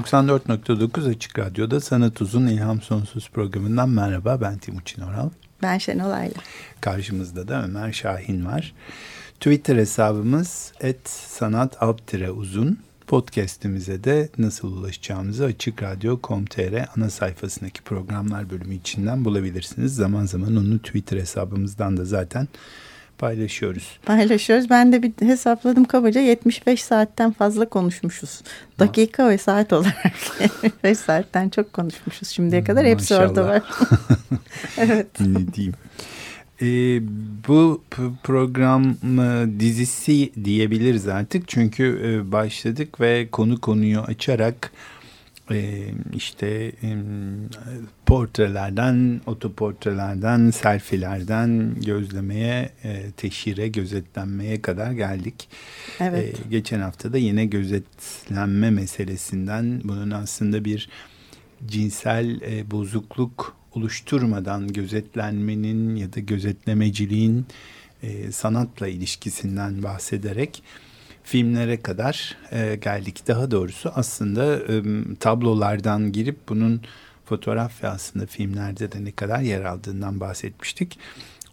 94.9 Açık Radyo'da Sanat Uzun İlham Sonsuz programından merhaba. Ben Timuçin Oral. Ben Şenol Ayla. Karşımızda da Ömer Şahin var. Twitter hesabımız et sanat uzun. Podcast'imize de nasıl ulaşacağımızı Açık Radyo.com.tr ana sayfasındaki programlar bölümü içinden bulabilirsiniz. Zaman zaman onu Twitter hesabımızdan da zaten paylaşıyoruz. Paylaşıyoruz. Ben de bir hesapladım kabaca 75 saatten fazla konuşmuşuz. Dakika ve saat olarak 75 saatten çok konuşmuşuz şimdiye kadar. Hepsi Maşallah. orada var. evet. Ne diyeyim. Ee, bu program dizisi diyebiliriz artık çünkü e, başladık ve konu konuyu açarak e, işte portrelerden, otoportrelerden, selfilerden gözlemeye, e, teşhire, gözetlenmeye kadar geldik. Evet. E, geçen hafta da yine gözetlenme meselesinden bunun aslında bir cinsel e, bozukluk oluşturmadan gözetlenmenin ya da gözetlemeciliğin sanatla ilişkisinden bahsederek filmlere kadar e, geldik. Daha doğrusu aslında e, tablolardan girip bunun fotoğraf ve aslında filmlerde de ne kadar yer aldığından bahsetmiştik.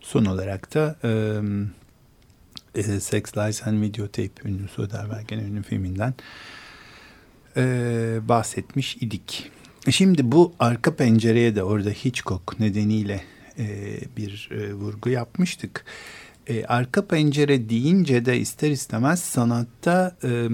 Son olarak da e, e, Sex, Lies and Videotape ünlü Soderbergh'in ünlü filminden e, bahsetmiş idik. Şimdi bu arka pencereye de orada Hitchcock nedeniyle e, bir e, vurgu yapmıştık. Arka pencere deyince de ister istemez sanatta e,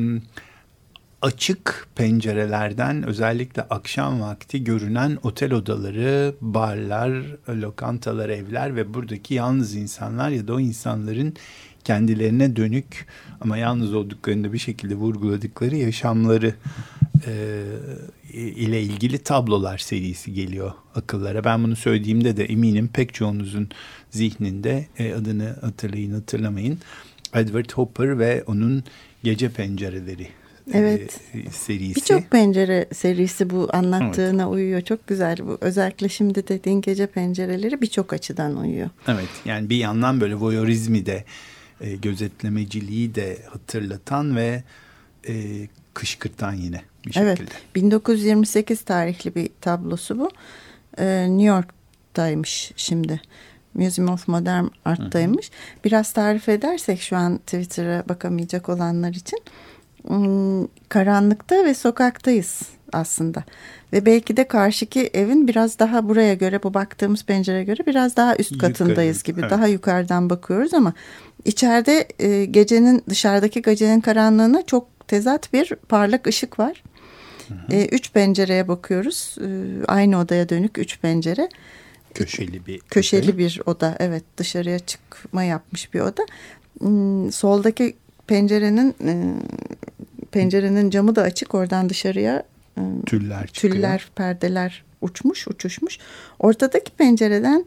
açık pencerelerden özellikle akşam vakti görünen otel odaları, barlar, lokantalar, evler ve buradaki yalnız insanlar ya da o insanların kendilerine dönük ama yalnız olduklarında bir şekilde vurguladıkları yaşamları e, ile ilgili tablolar serisi geliyor akıllara. Ben bunu söylediğimde de eminim pek çoğunuzun zihninde e, adını hatırlayın hatırlamayın. Edward Hopper ve onun Gece Pencereleri e, evet. e, serisi. Birçok pencere serisi bu anlattığına evet. uyuyor. Çok güzel bu. Özellikle şimdi dediğin gece pencereleri birçok açıdan uyuyor. Evet yani bir yandan böyle voyeurizmi de e, gözetlemeciliği de hatırlatan ve e, kışkırtan yine bir şekilde. Evet 1928 tarihli bir tablosu bu. E, New York'taymış şimdi. Museum of Modern Art'taymış. Biraz tarif edersek şu an Twitter'a bakamayacak olanlar için. Hmm, karanlıkta ve sokaktayız aslında. Ve belki de karşıki evin biraz daha buraya göre bu baktığımız pencere göre biraz daha üst katındayız Yukarı, gibi. Evet. Daha yukarıdan bakıyoruz ama içeride e, gecenin dışarıdaki gecenin karanlığına çok tezat bir parlak ışık var. Hı hı. E, üç pencereye bakıyoruz. E, aynı odaya dönük üç pencere. Köşeli bir köşeli oda. bir oda. Evet, dışarıya çıkma yapmış bir oda. Hmm, soldaki pencerenin e, pencerenin camı da açık. Oradan dışarıya e, tüller çıkıyor. Tüller, perdeler uçmuş, uçuşmuş. Ortadaki pencereden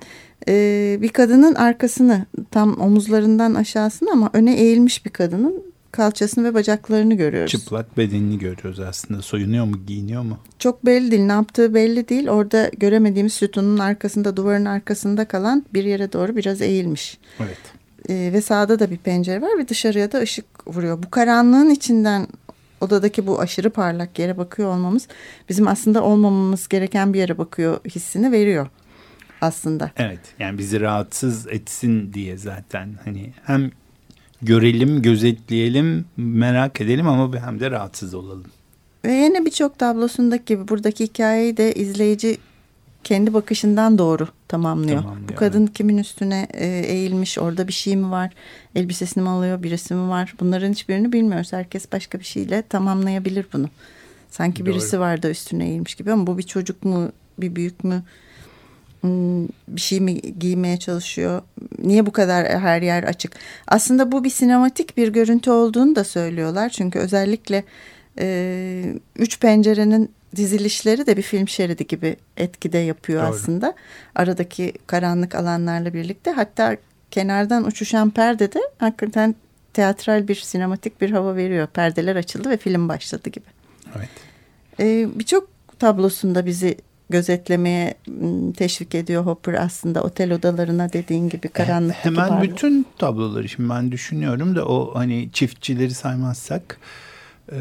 e, bir kadının arkasını tam omuzlarından aşağısını ama öne eğilmiş bir kadının kalçasını ve bacaklarını görüyoruz. Çıplak bedenini görüyoruz aslında. Soyunuyor mu, giyiniyor mu? Çok belli değil. Ne yaptığı belli değil. Orada göremediğimiz sütunun arkasında, duvarın arkasında kalan bir yere doğru biraz eğilmiş. Evet. Ee, ve sağda da bir pencere var ve dışarıya da ışık vuruyor. Bu karanlığın içinden odadaki bu aşırı parlak yere bakıyor olmamız bizim aslında olmamamız gereken bir yere bakıyor hissini veriyor aslında. Evet yani bizi rahatsız etsin diye zaten hani hem görelim, gözetleyelim, merak edelim ama hem de rahatsız olalım. Ve yine birçok tablosundaki gibi buradaki hikayeyi de izleyici kendi bakışından doğru tamamlıyor. tamamlıyor Bu kadın evet. kimin üstüne e, eğilmiş, orada bir şey mi var, elbisesini mi alıyor, birisi mi var? Bunların hiçbirini bilmiyoruz. Herkes başka bir şeyle tamamlayabilir bunu. Sanki doğru. birisi var da üstüne eğilmiş gibi ama bu bir çocuk mu, bir büyük mü? Hmm, bir şey mi giymeye çalışıyor? Niye bu kadar her yer açık? Aslında bu bir sinematik bir görüntü olduğunu da söylüyorlar. Çünkü özellikle e, üç pencerenin dizilişleri de bir film şeridi gibi etkide yapıyor Doğru. aslında. Aradaki karanlık alanlarla birlikte. Hatta kenardan uçuşan perde de hakikaten teatral bir sinematik bir hava veriyor. Perdeler açıldı ve film başladı gibi. Evet. Ee, Birçok tablosunda bizi gözetlemeye teşvik ediyor Hopper aslında otel odalarına dediğin gibi karanlık. Hemen parlı. bütün tabloları şimdi ben düşünüyorum da o hani çiftçileri saymazsak e,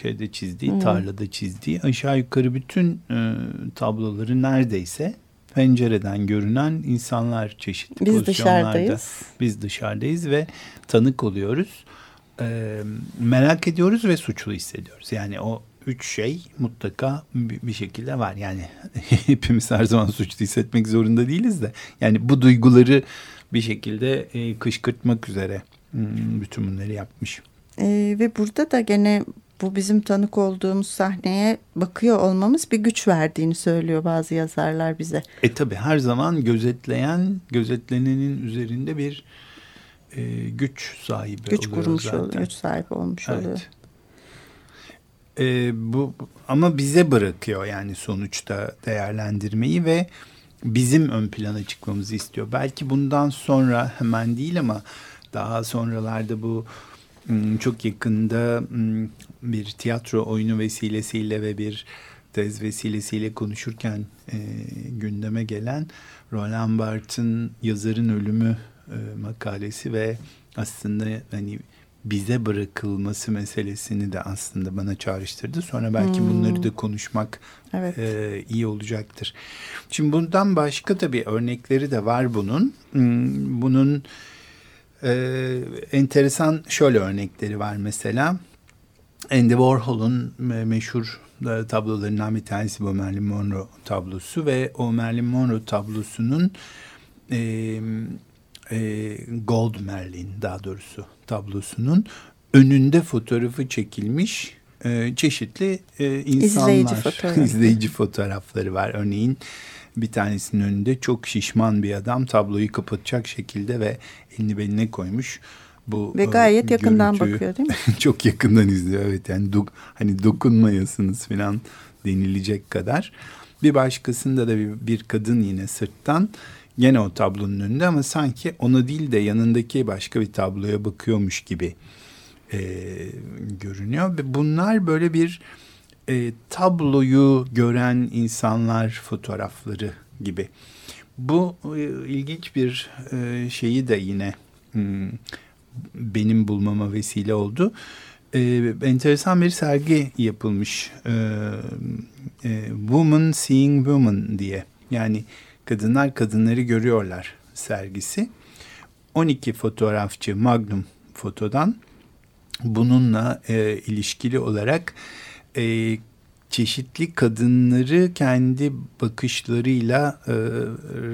şeyde çizdiği hmm. tarlada çizdiği aşağı yukarı bütün e, tabloları neredeyse pencereden görünen insanlar çeşitli biz dışarıdayız. Biz dışarıdayız ve tanık oluyoruz. E, merak ediyoruz ve suçlu hissediyoruz. Yani o üç şey mutlaka bir şekilde var. Yani hepimiz her zaman suçlu hissetmek zorunda değiliz de. Yani bu duyguları bir şekilde e, kışkırtmak üzere hmm, bütün bunları yapmış. E, ve burada da gene bu bizim tanık olduğumuz sahneye bakıyor olmamız bir güç verdiğini söylüyor bazı yazarlar bize. E tabi her zaman gözetleyen, gözetlenenin üzerinde bir e, güç sahibi güç oluyor kurmuş zaten. oluyor, güç sahibi olmuş evet. oluyor. E, bu ama bize bırakıyor yani sonuçta değerlendirmeyi ve bizim ön plana çıkmamızı istiyor. Belki bundan sonra hemen değil ama daha sonralarda bu Hmm, çok yakında hmm, bir tiyatro oyunu vesilesiyle ve bir tez vesilesiyle konuşurken e, gündeme gelen Roland Barthes'in yazarın ölümü e, makalesi ve aslında hani bize bırakılması meselesini de aslında bana çağrıştırdı. Sonra belki hmm. bunları da konuşmak evet. e, iyi olacaktır. Şimdi bundan başka tabii örnekleri de var bunun. Hmm, bunun ee, enteresan şöyle örnekleri var mesela. Andy Warhol'un meşhur e, tablolarından bir tanesi bu Marilyn Monroe tablosu ve o Marilyn Monroe tablosunun e, e, Gold Marilyn daha doğrusu tablosunun önünde fotoğrafı çekilmiş e, çeşitli e, insanlar, izleyici, fotoğrafı. izleyici fotoğrafları var. Örneğin bir tanesinin önünde çok şişman bir adam tabloyu kapatacak şekilde ve elini beline koymuş. Bu ve gayet e, yakından bakıyor değil mi? çok yakından izliyor evet yani do, hani dokunmayasınız falan denilecek kadar. Bir başkasında da bir, bir kadın yine sırttan gene o tablonun önünde ama sanki ona değil de yanındaki başka bir tabloya bakıyormuş gibi e, görünüyor. Ve bunlar böyle bir e, tabloyu gören insanlar fotoğrafları gibi. Bu e, ilginç bir e, şeyi de yine hmm, benim bulmama vesile oldu. E, enteresan bir sergi yapılmış. E, e, Woman Seeing Woman diye. Yani kadınlar kadınları görüyorlar sergisi. 12 fotoğrafçı Magnum fotodan bununla e, ilişkili olarak e, çeşitli kadınları kendi bakışlarıyla e,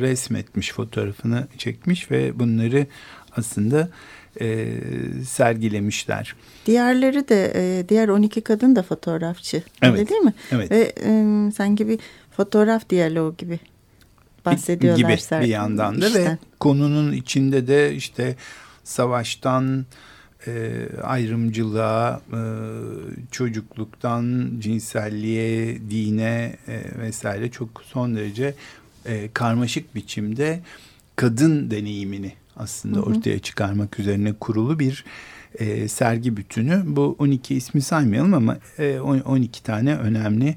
resmetmiş, fotoğrafını çekmiş ve bunları aslında e, sergilemişler. Diğerleri de e, diğer 12 kadın da fotoğrafçı. Evet. Öyle değil mi? Evet. Ve e, sanki bir fotoğraf diyaloğu gibi bahsediyorlar. Gibi bir yandan da işten. ve konunun içinde de işte savaştan e, ayrımcılığa, e, çocukluktan cinselliğe, dine e, vesaire çok son derece e, karmaşık biçimde kadın deneyimini aslında hı hı. ortaya çıkarmak üzerine kurulu bir e, sergi bütünü. Bu 12 ismi saymayalım ama e, 12 tane önemli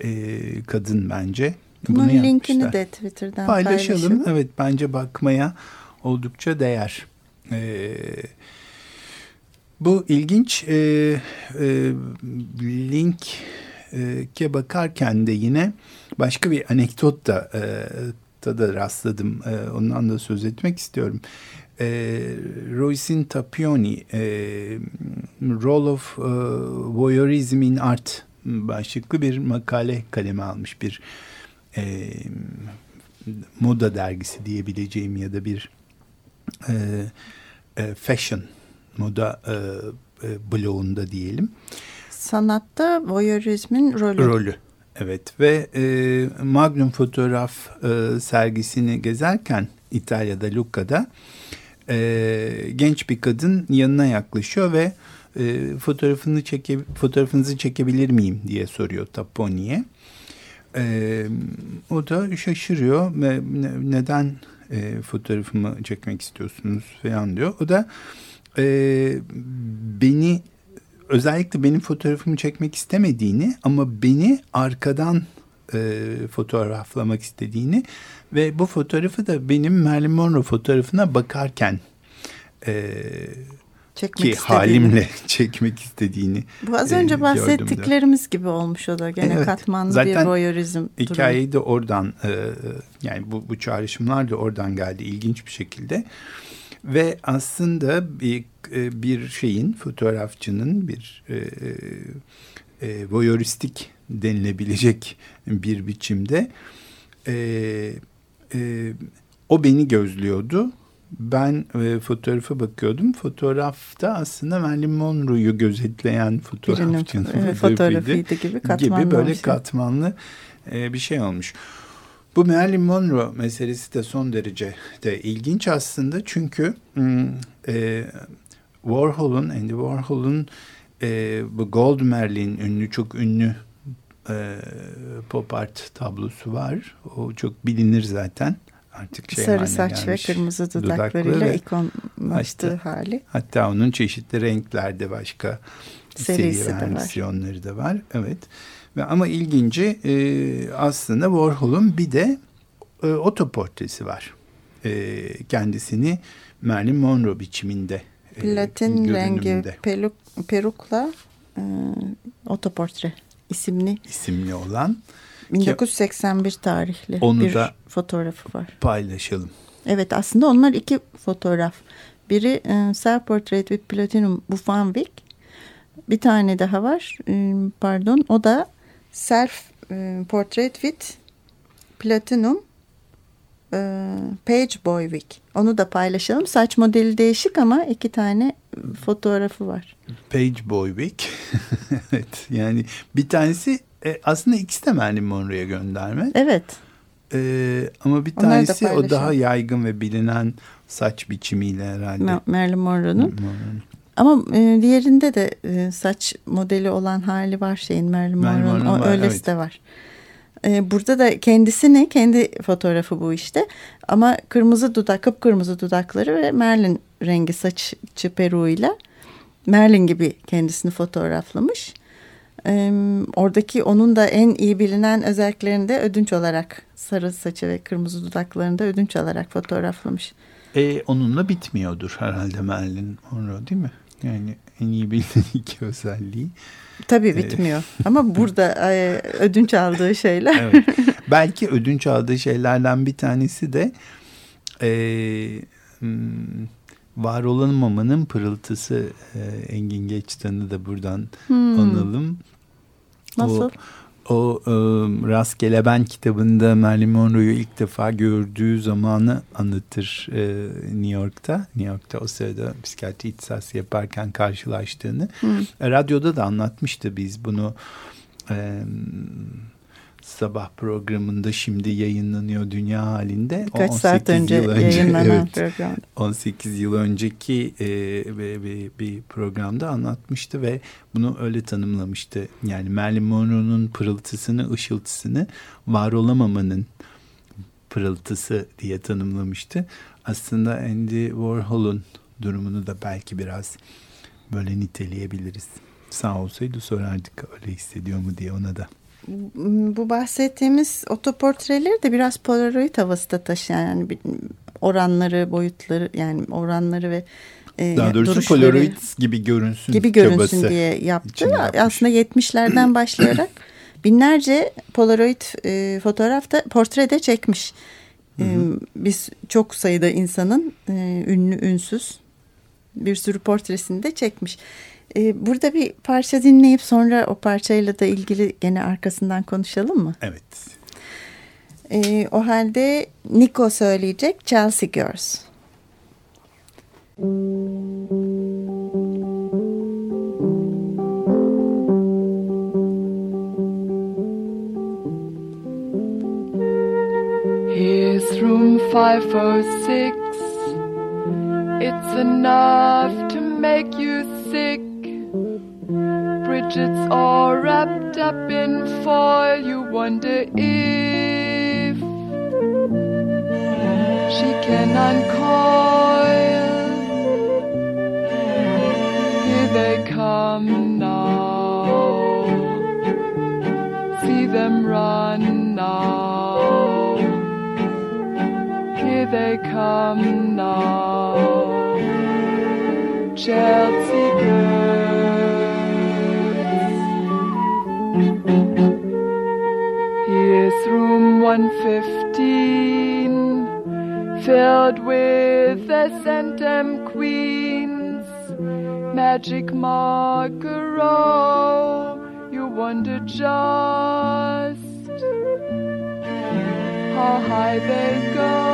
e, kadın bence. Bunun Bunu linkini de Twitter'dan paylaşalım. paylaşalım. Evet bence bakmaya oldukça değer. Evet bu ilginç e, e, linke bakarken de yine başka bir anekdot da e, da rastladım. E, ondan da söz etmek istiyorum. E, Roysin Tapioni e, Role of e, Voyeurism in Art başlıklı bir makale kaleme almış bir e, moda dergisi diyebileceğim ya da bir e, e, fashion moda e, e, bloğunda diyelim. Sanatta voyeurizmin rolü. Rolü. Evet ve e, Magnum fotoğraf e, sergisini gezerken İtalya'da Luca'da e, genç bir kadın yanına yaklaşıyor ve e, fotoğrafını çeke, fotoğrafınızı çekebilir miyim diye soruyor Tapponi'ye. E, o da şaşırıyor ve ne, neden e, fotoğrafımı çekmek istiyorsunuz falan diyor. O da e, beni özellikle benim fotoğrafımı çekmek istemediğini ama beni arkadan e, fotoğraflamak istediğini ve bu fotoğrafı da benim Marilyn Monroe fotoğrafına bakarken e, çekmek ki istediğini. halimle çekmek istediğini. Bu az önce e, bahsettiklerimiz gibi olmuş o da gene evet, katmanlı zaten bir voyeurizm. Hikayeyi de oradan e, yani bu, bu çağrışımlar da oradan geldi ilginç bir şekilde. Ve aslında bir e, bir şeyin fotoğrafçının bir e, e, voyeuristik denilebilecek bir biçimde e, e, o beni gözlüyordu. Ben e, fotoğrafa bakıyordum. Fotoğrafta aslında Marilyn Monroe'yu gözetleyen fotoğrafçının evet, fotoğrafıydı gibi katmanlı gibi böyle şey. katmanlı e, bir şey olmuş. Bu Marilyn Monroe meselesi de son derece de ilginç aslında çünkü e, Warhol'un, Andy Warhol'un e, bu Gold Merlin ünlü, çok ünlü e, pop art tablosu var. O çok bilinir zaten. Artık şey Sarı saç gelmiş, ve kırmızı dudaklarıyla ikonlaştığı hali. Hatta onun çeşitli renklerde başka Serisi seri versiyonları da var. Evet. Ve ama ilginci e, aslında Warhol'un bir de e, otoportresi var. E, kendisini Marilyn Monroe biçiminde e, Platin rengi peluk, perukla e, otoportre isimli isimli olan 1981 tarihli onu bir da fotoğrafı var. Paylaşalım. Evet aslında onlar iki fotoğraf. Biri e, Self Portrait with Platinum Bufanvik. Bir tane daha var. E, pardon o da Self e, Portrait with Platinum e, Page Boyvik. Onu da paylaşalım. Saç modeli değişik ama iki tane fotoğrafı var. Page Boyvik. evet yani bir tanesi e, aslında ikisi de Marilyn Monroe'ya gönderme. Evet. E, ama bir tanesi o daha yaygın ve bilinen saç biçimiyle herhalde. Marilyn Monroe'nun. Ama e, diğerinde de e, saç modeli olan hali var şeyin Marilyn Monroe'nun. O öylesi evet. de var. E, burada da kendisini kendi fotoğrafı bu işte. Ama kırmızı dudak, kıpkırmızı dudakları ve Marilyn rengi saçı peruğuyla Merlin gibi kendisini fotoğraflamış. Ee, oradaki onun da en iyi bilinen özelliklerinde ödünç olarak sarı saçı ve kırmızı dudaklarında ödünç olarak fotoğraflamış. E, onunla bitmiyordur herhalde Merlin Monroe değil mi? Yani en iyi bilinen iki özelliği. Tabii e, bitmiyor. Ama burada e, ödünç aldığı şeyler. evet. Belki ödünç aldığı şeylerden bir tanesi de e, hmm, var olamamanın pırıltısı e, Engin Geçtan'ı da buradan hmm. analım. Nasıl? O, o e, Rastgele Ben kitabında Marilyn Monroe'yu ilk defa gördüğü zamanı anlatır e, New York'ta. New York'ta o sırada psikiyatri ihtisası yaparken karşılaştığını. Hmm. E, radyoda da anlatmıştı biz bunu. E, sabah programında şimdi yayınlanıyor dünya halinde. Kaç saat önce, yıl önce yayınlanan evet, program. 18 yıl önceki e, bir, bir programda anlatmıştı ve bunu öyle tanımlamıştı. Yani Marilyn Monroe'nun pırıltısını, ışıltısını var olamamanın pırıltısı diye tanımlamıştı. Aslında Andy Warhol'un durumunu da belki biraz böyle niteleyebiliriz. Sağ olsaydı sorardık öyle hissediyor mu diye ona da bu bahsettiğimiz otoportreleri de biraz polaroid havası da taşıyan yani oranları, boyutları yani oranları ve e, daha doğrusu polaroid gibi görünsün gibi görünsün diye yaptı. Aslında 70'lerden başlayarak binlerce polaroid e, fotoğrafta portrede çekmiş. E, biz çok sayıda insanın e, ünlü, ünsüz bir sürü portresini de çekmiş. E, burada bir parça dinleyip sonra o parçayla da ilgili gene arkasından konuşalım mı? Evet. E, o halde Nico söyleyecek Chelsea Girls. Here's room 506 It's enough to make you sick Bridget's all wrapped up in foil. You wonder if she can uncoil. Here they come now. See them run now. Here they come now. Chelsea girls. Here's room 115, filled with the centum queens. Magic Margaro, you wonder just how high they go.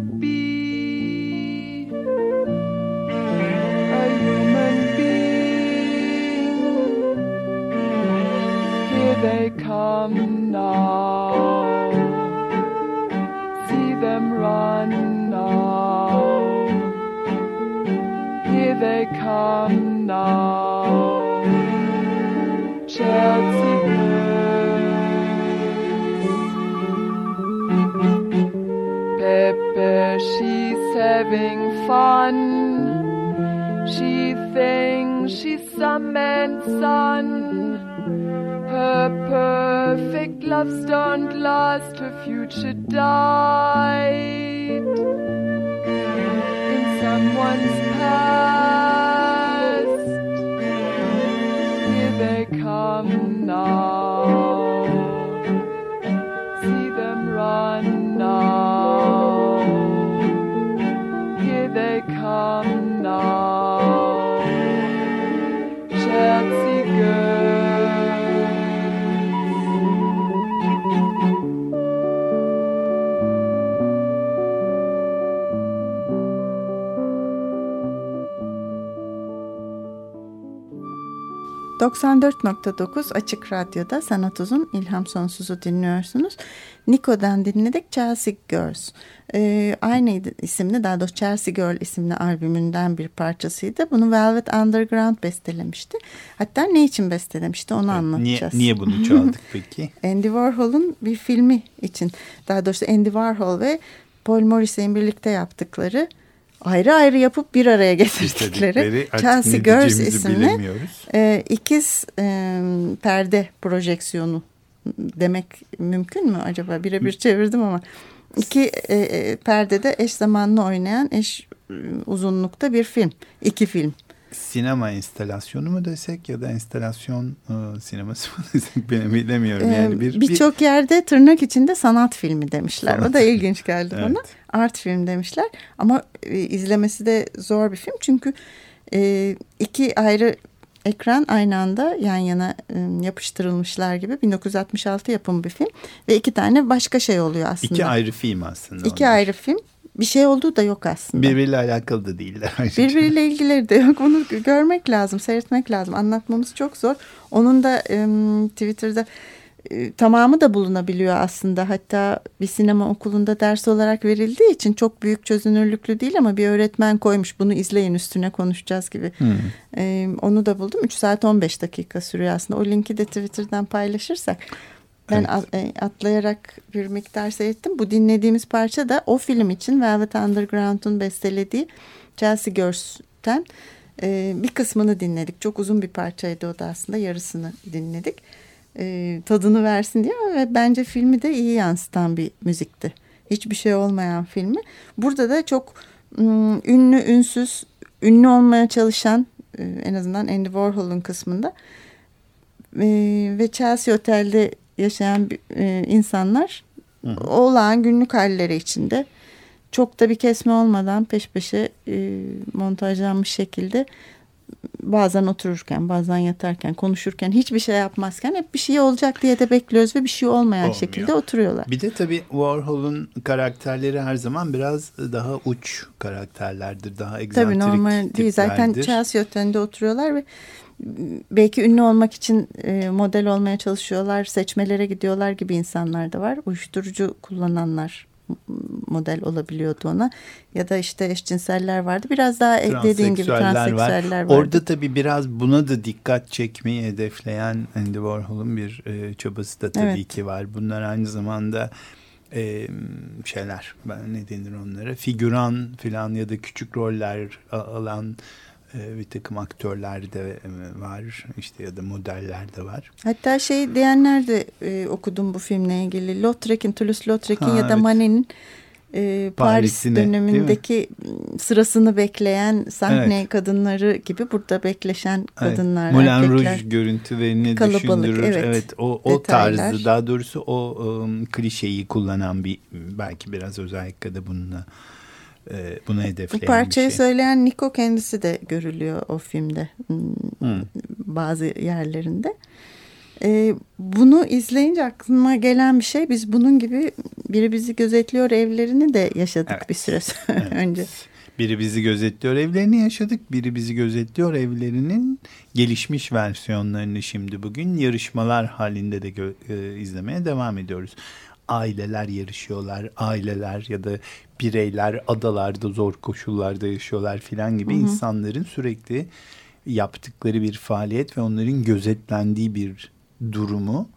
they come now. See them run now. Here they come now. Chelsea. Pepe, she's having fun. She thinks she's some man's son. Her perfect loves don't last, her future died in someone's past. ...94.9 Açık Radyo'da Sanat Uzun İlham Sonsuz'u dinliyorsunuz. Nico'dan dinledik Chelsea Girls. Ee, aynı isimli daha doğrusu Chelsea Girl isimli albümünden bir parçasıydı. Bunu Velvet Underground bestelemişti. Hatta ne için bestelemişti onu Evet, anlatacağız. Niye, niye bunu çaldık peki? Andy Warhol'un bir filmi için daha doğrusu Andy Warhol ve Paul Morrissey'in birlikte yaptıkları ayrı ayrı yapıp bir araya getirdikleri Chelsea Girls isimli e, ikiz e, perde projeksiyonu demek mümkün mü acaba? Birebir çevirdim ama iki e, e, perdede eş zamanlı oynayan eş e, uzunlukta bir film. iki film. Sinema instalasyonu mu desek ya da instalasyon e, sineması mı desek ben bilemiyorum. Ee, Yani bir, Birçok yerde tırnak içinde sanat filmi demişler. Sanat O da ilginç geldi Evet. bana. Art film demişler. Ama e, izlemesi de zor bir film. Çünkü e, iki ayrı ekran aynı anda yan yana e, yapıştırılmışlar gibi 1966 yapımı bir film ve iki tane başka şey oluyor aslında. iki ayrı film aslında. İki onlar. ayrı film. Bir şey olduğu da yok aslında. Birbiriyle alakalı da değiller. Birbiriyle ilgileri de yok. Bunu görmek lazım, seyretmek lazım. Anlatmamız çok zor. Onun da e, Twitter'da e, tamamı da bulunabiliyor aslında. Hatta bir sinema okulunda ders olarak verildiği için çok büyük çözünürlüklü değil ama bir öğretmen koymuş. Bunu izleyin üstüne konuşacağız gibi. Hmm. E, onu da buldum. 3 saat 15 dakika sürüyor aslında. O linki de Twitter'dan paylaşırsak. Ben Evet. e, atlayarak bir miktar seyrettim. Bu dinlediğimiz parça da o film için Velvet Underground'un bestelediği Chelsea Girls'ten e, bir kısmını dinledik. Çok uzun bir parçaydı o da aslında. Yarısını dinledik. E, tadını versin diye ve bence filmi de iyi yansıtan bir müzikti. Hiçbir şey olmayan filmi. Burada da çok ım, ünlü, ünsüz, ünlü olmaya çalışan en azından Andy Warhol'un kısmında ve Chelsea Otel'de yaşayan e, insanlar Hı. olağan günlük halleri içinde çok da bir kesme olmadan peş peşe e, montajlanmış şekilde bazen otururken bazen yatarken konuşurken hiçbir şey yapmazken hep bir şey olacak diye de bekliyoruz ve bir şey olmayan Olmuyor. şekilde oturuyorlar. Bir de tabii Warhol'un karakterleri her zaman biraz daha uç karakterlerdir. Daha egzantrik Tabii normal tiplerdir. değil. Zaten Chelsea Otel'inde oturuyorlar ve belki ünlü olmak için e, model olmaya çalışıyorlar, seçmelere gidiyorlar gibi insanlar da var. Uyuşturucu kullananlar model olabiliyordu ona. Ya da işte eşcinseller vardı. Biraz daha dediğin gibi transseksüeller var. Orada tabii biraz buna da dikkat çekmeyi hedefleyen Andy Warhol'un bir e, çabası da tabii evet. ki var. Bunlar aynı zamanda e, şeyler ne denir onlara figüran falan ya da küçük roller alan e, bir takım aktörler de e, var işte ya da modeller de var. Hatta şey diyenler de e, okudum bu filmle ilgili. Lautrec'in, Toulouse-Lautrec'in ya da evet. Manet'in e, Paris dönemindeki sırasını bekleyen sahne evet. kadınları gibi burada bekleşen kadınlar, evet. Moulin erkekler. Rouge görüntülerini kalabalık, düşündürür. Evet, evet o, o tarzı daha doğrusu o um, klişeyi kullanan bir belki biraz özellikle de bununla e, bunu hedefleyen Bu parçayı bir şey. söyleyen Nico kendisi de görülüyor o filmde hmm. hmm. bazı yerlerinde. E, bunu izleyince aklıma gelen bir şey biz bunun gibi biri bizi gözetliyor evlerini de yaşadık evet. bir süre evet. önce. Biri bizi gözetliyor evlerini yaşadık. Biri bizi gözetliyor evlerinin gelişmiş versiyonlarını şimdi bugün yarışmalar halinde de e, izlemeye devam ediyoruz aileler yarışıyorlar. Aileler ya da bireyler adalarda zor koşullarda yaşıyorlar filan gibi hı hı. insanların sürekli yaptıkları bir faaliyet ve onların gözetlendiği bir durumu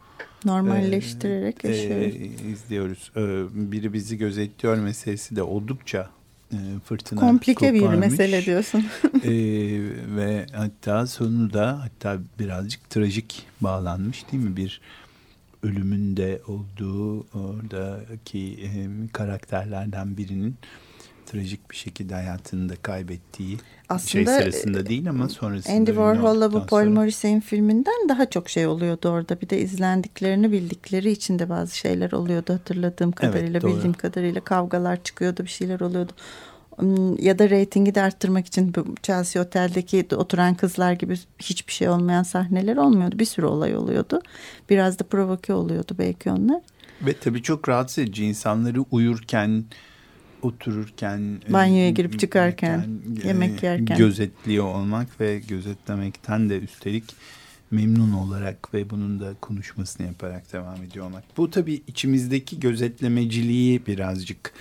normalleştirerek e, yaşıyoruz. E, izliyoruz. E, biri bizi gözetliyor meselesi de oldukça e, fırtına Komplike koparmış. bir mesele diyorsun. e, ve hatta sonu da hatta birazcık trajik bağlanmış değil mi? Bir ölümünde olduğu oradaki karakterlerden birinin trajik bir şekilde hayatını da kaybettiği şey Aslında, şey sırasında değil ama sonrasında. Andy Warhol'la bu Paul Morrissey'in filminden daha çok şey oluyordu orada. Bir de izlendiklerini bildikleri için de bazı şeyler oluyordu hatırladığım kadarıyla, evet, bildiğim kadarıyla kavgalar çıkıyordu, bir şeyler oluyordu ya da reytingi de arttırmak için Chelsea Otel'deki oturan kızlar gibi hiçbir şey olmayan sahneler olmuyordu. Bir sürü olay oluyordu. Biraz da provoke oluyordu belki onlar. Ve tabii çok rahatsız edici insanları uyurken, otururken, banyoya girip çıkarken, e, yemek yerken gözetliyor olmak ve gözetlemekten de üstelik memnun olarak ve bunun da konuşmasını yaparak devam ediyor olmak. Bu tabii içimizdeki gözetlemeciliği birazcık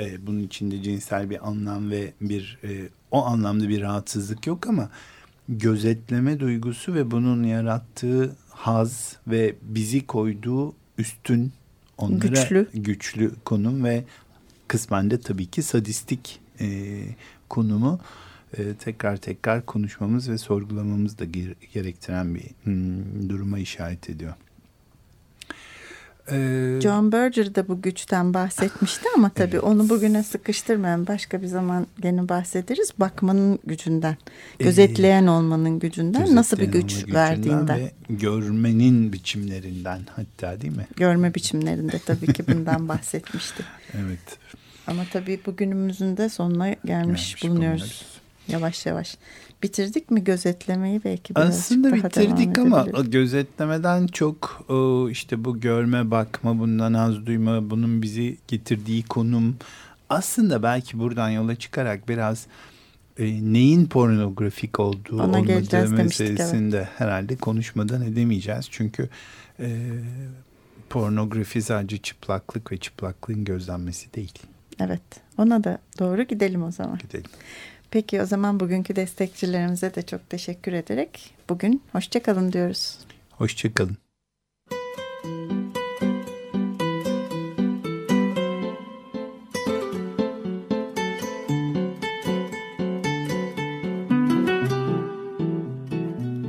e, bunun içinde cinsel bir anlam ve bir e, o anlamda bir rahatsızlık yok ama gözetleme duygusu ve bunun yarattığı haz ve bizi koyduğu üstün onlara güçlü, güçlü konum ve kısmen de tabii ki sadistik e, konumu e, tekrar tekrar konuşmamız ve sorgulamamız da gerektiren bir hmm, duruma işaret ediyor. Ee, John Berger de bu güçten bahsetmişti ama tabii evet. onu bugüne sıkıştırmayan başka bir zaman gene bahsederiz. Bakmanın gücünden, ee, gözetleyen olmanın gücünden, gözetleyen nasıl bir güç verdiğinden. Ve görmenin biçimlerinden hatta değil mi? Görme biçimlerinde tabii ki bundan bahsetmişti. evet. Ama tabii bugünümüzün de sonuna gelmiş, gelmiş bulunuyoruz. Bulunuyoruz. Yavaş yavaş. Bitirdik mi gözetlemeyi belki Aslında bitirdik ama gözetlemeden çok işte bu görme bakma bundan az duyma bunun bizi getirdiği konum aslında belki buradan yola çıkarak biraz e, neyin pornografik olduğu Ona olmadığı meselesinde evet. herhalde konuşmadan edemeyeceğiz. Çünkü e, pornografi sadece çıplaklık ve çıplaklığın gözlenmesi değil. Evet ona da doğru gidelim o zaman. Gidelim. Peki o zaman bugünkü destekçilerimize de çok teşekkür ederek bugün hoşçakalın diyoruz. Hoşçakalın.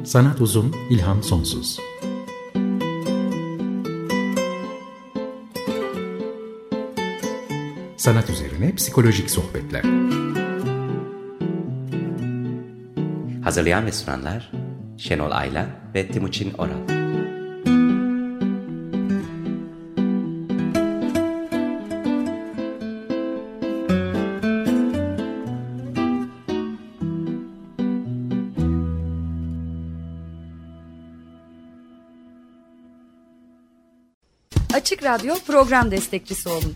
Sanat uzun, ilham sonsuz. Sanat üzerine psikolojik sohbetler. Hazırlayan ve sunanlar Şenol Aylan ve Timuçin Oral. Açık Radyo program destekçisi olun.